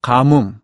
가뭄